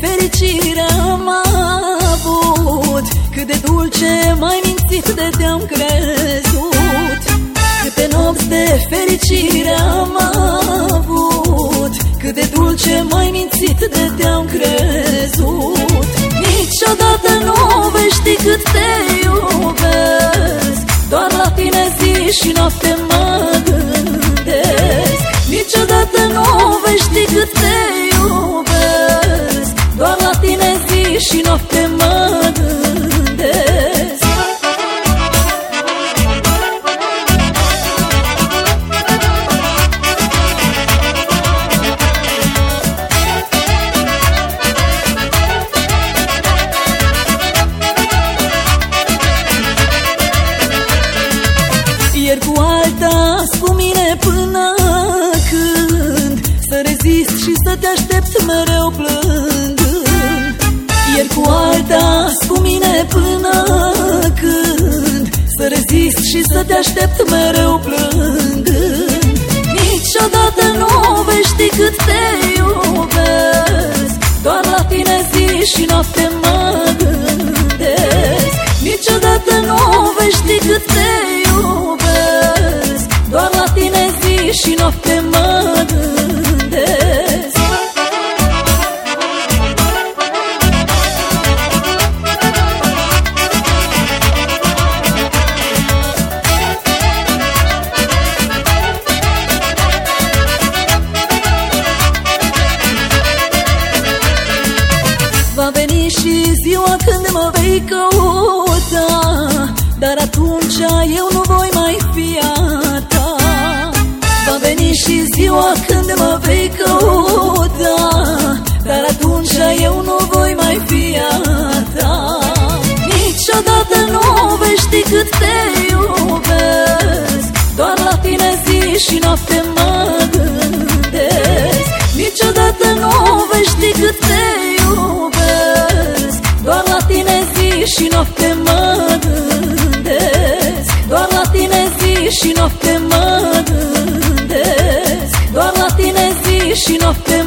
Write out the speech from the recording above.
fericire am avut. Cât de dulce mai mințit de te-am crezut. Câte nopți de fericire am avut. Cât de dulce mai mințit de te-am crezut. Niciodată nu vei ști cât te iubesc. Doar la tine zi și noapte mă gândesc. Niciodată nu vei ști cât te până când Să rezist și să te aștept mereu plângând. Ieri cu alta cu mine până când Să rezist și să te aștept mereu plângând. Niciodată nu vei ști cât te iubesc Doar la tine zi și noapte mă gândesc. Niciodată nu vei ști cât te iubesc și noapte mă gândesc. Va veni și ziua când mă vei căuta Dar atunci eu nu voi nu vei ști cât te iubesc. Doar la tine zi și noapte mă gândesc. Niciodată nu vei ști cât te iubesc. Doar la tine zi și noapte mă gândesc. Doar la tine zi și noapte mă gândesc. Doar la tine zi și noapte